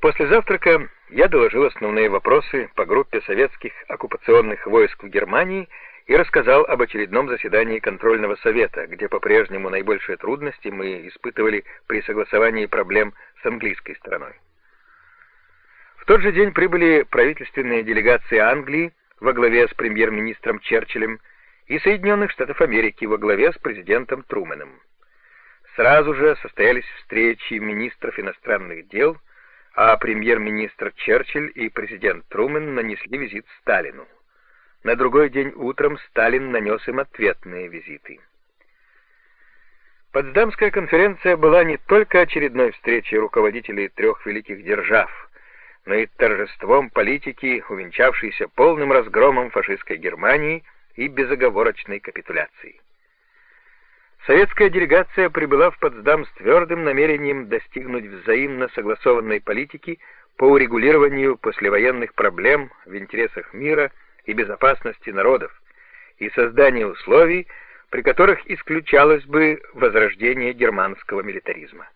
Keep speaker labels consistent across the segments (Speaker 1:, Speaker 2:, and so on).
Speaker 1: После завтрака я доложил основные вопросы по группе советских оккупационных войск в Германии и рассказал об очередном заседании контрольного совета, где по-прежнему наибольшие трудности мы испытывали при согласовании проблем с английской стороной. В тот же день прибыли правительственные делегации Англии во главе с премьер-министром Черчиллем и Соединенных Штатов Америки во главе с президентом Трумэном. Сразу же состоялись встречи министров иностранных дел а премьер-министр Черчилль и президент Трумэн нанесли визит Сталину. На другой день утром Сталин нанес им ответные визиты. Потсдамская конференция была не только очередной встречей руководителей трех великих держав, но и торжеством политики, увенчавшейся полным разгромом фашистской Германии и безоговорочной капитуляцией. Советская делегация прибыла в Потсдам с твердым намерением достигнуть взаимно согласованной политики по урегулированию послевоенных проблем в интересах мира и безопасности народов и созданию условий, при которых исключалось бы возрождение германского милитаризма.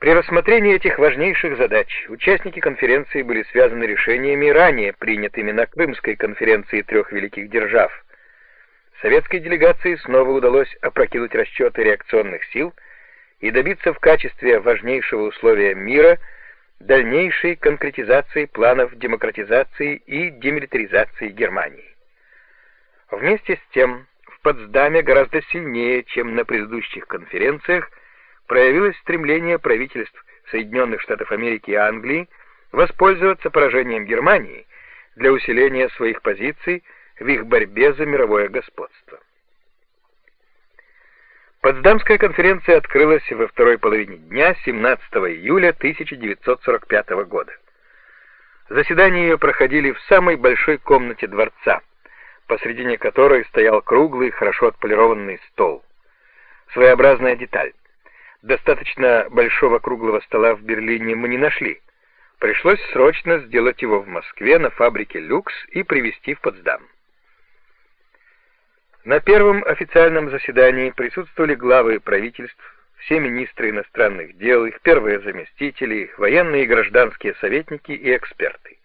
Speaker 1: При рассмотрении этих важнейших задач участники конференции были связаны решениями, ранее принятыми на Крымской конференции трех великих держав – Советской делегации снова удалось опрокинуть расчеты реакционных сил и добиться в качестве важнейшего условия мира дальнейшей конкретизации планов демократизации и демилитаризации Германии. Вместе с тем, в Потсдаме гораздо сильнее, чем на предыдущих конференциях, проявилось стремление правительств Соединенных Штатов Америки и Англии воспользоваться поражением Германии для усиления своих позиций в их борьбе за мировое господство. Потсдамская конференция открылась во второй половине дня 17 июля 1945 года. Заседания ее проходили в самой большой комнате дворца, посредине которой стоял круглый, хорошо отполированный стол. Своеобразная деталь. Достаточно большого круглого стола в Берлине мы не нашли. Пришлось срочно сделать его в Москве на фабрике «Люкс» и привезти в Потсдам. На первом официальном заседании присутствовали главы правительств, все министры иностранных дел, их первые заместители, военные и гражданские советники и эксперты.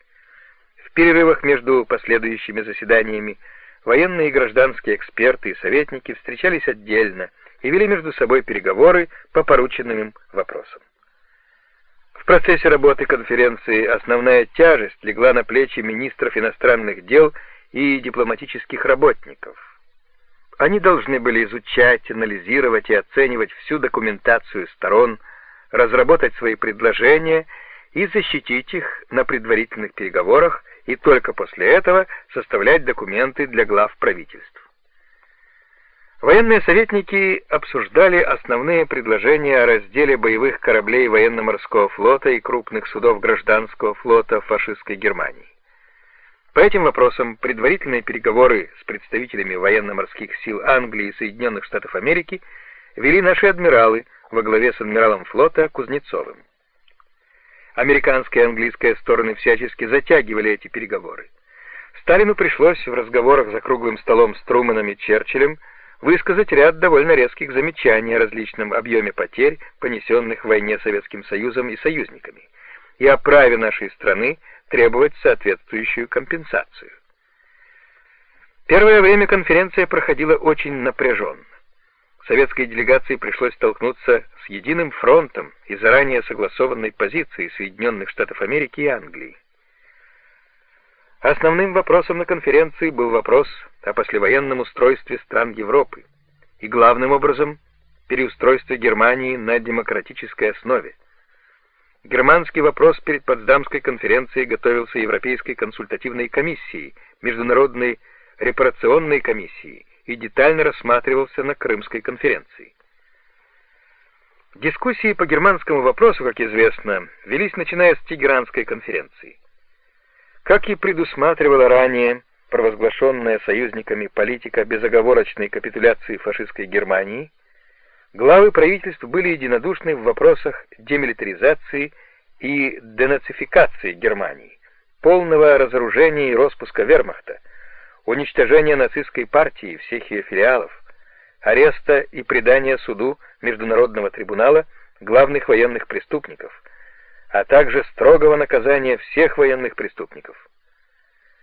Speaker 1: В перерывах между последующими заседаниями военные и гражданские эксперты и советники встречались отдельно и вели между собой переговоры по порученным им вопросам. В процессе работы конференции основная тяжесть легла на плечи министров иностранных дел и дипломатических работников – они должны были изучать, анализировать и оценивать всю документацию сторон, разработать свои предложения и защитить их на предварительных переговорах и только после этого составлять документы для глав правительств. Военные советники обсуждали основные предложения о разделе боевых кораблей военно-морского флота и крупных судов гражданского флота фашистской Германии. По этим вопросам предварительные переговоры с представителями военно-морских сил Англии и Соединенных Штатов Америки вели наши адмиралы во главе с адмиралом флота Кузнецовым. Американская и английская стороны всячески затягивали эти переговоры. Сталину пришлось в разговорах за круглым столом с Трумэном и Черчиллем высказать ряд довольно резких замечаний о различном объеме потерь, понесенных в войне Советским Союзом и союзниками, и о праве нашей страны требовать соответствующую компенсацию. Первое время конференция проходила очень напряженно. Советской делегации пришлось столкнуться с единым фронтом и заранее согласованной позицией Соединенных Штатов Америки и Англии. Основным вопросом на конференции был вопрос о послевоенном устройстве стран Европы и, главным образом, переустройстве Германии на демократической основе. Германский вопрос перед Потсдамской конференцией готовился Европейской консультативной комиссией, Международной репарационной комиссией и детально рассматривался на Крымской конференции. Дискуссии по германскому вопросу, как известно, велись начиная с Тегеранской конференции. Как и предусматривала ранее провозглашенная союзниками политика безоговорочной капитуляции фашистской Германии, Главы правительств были единодушны в вопросах демилитаризации и денацификации Германии, полного разоружения и распуска вермахта, уничтожения нацистской партии и всех ее филиалов, ареста и предания суду Международного трибунала главных военных преступников, а также строгого наказания всех военных преступников.